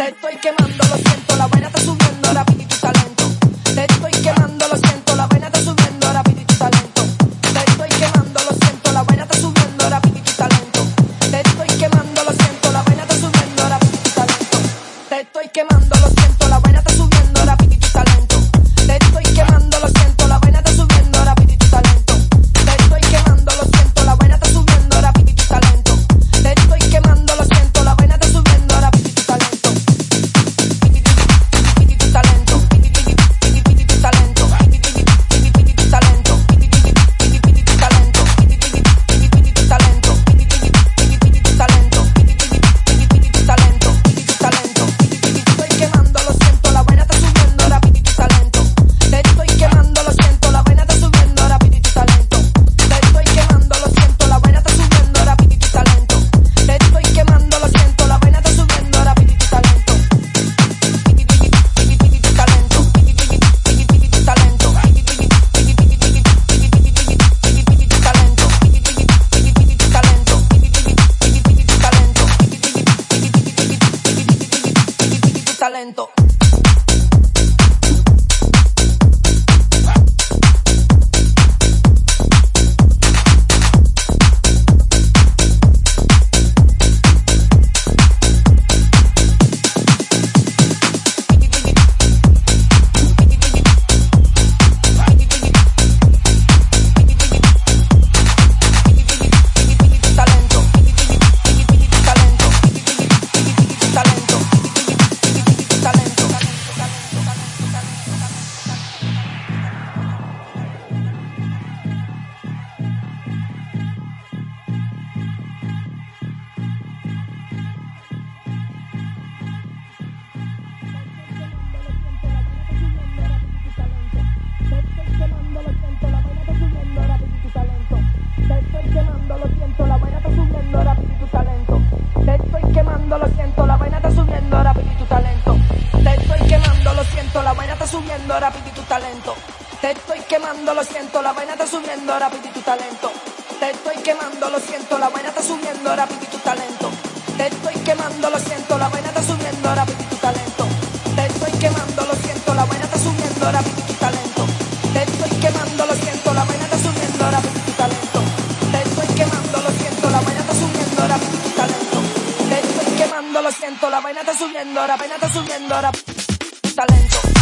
Te estoy quemando, lo siento, la vaina está subiendo, y Talento. Te estoy quemando, lo siento, la vaina está subiendo, rápido y tu talento. Te estoy quemando, lo siento, la vaina está subiendo, rápido y tu talento. Te estoy quemando, lo siento, la vaina está subiendo, rápido y tu talento. Te estoy quemando, lo siento, la vaina está subiendo, rápido y tu talento. Te estoy quemando, lo siento, la vaina está subiendo, rápido y tu talento. Te estoy quemando, lo siento, la vaina está subiendo, rápido y tu talento. Te estoy quemando, lo siento, la vaina está subiendo, la vaina está subiendo, rápido y tu talento.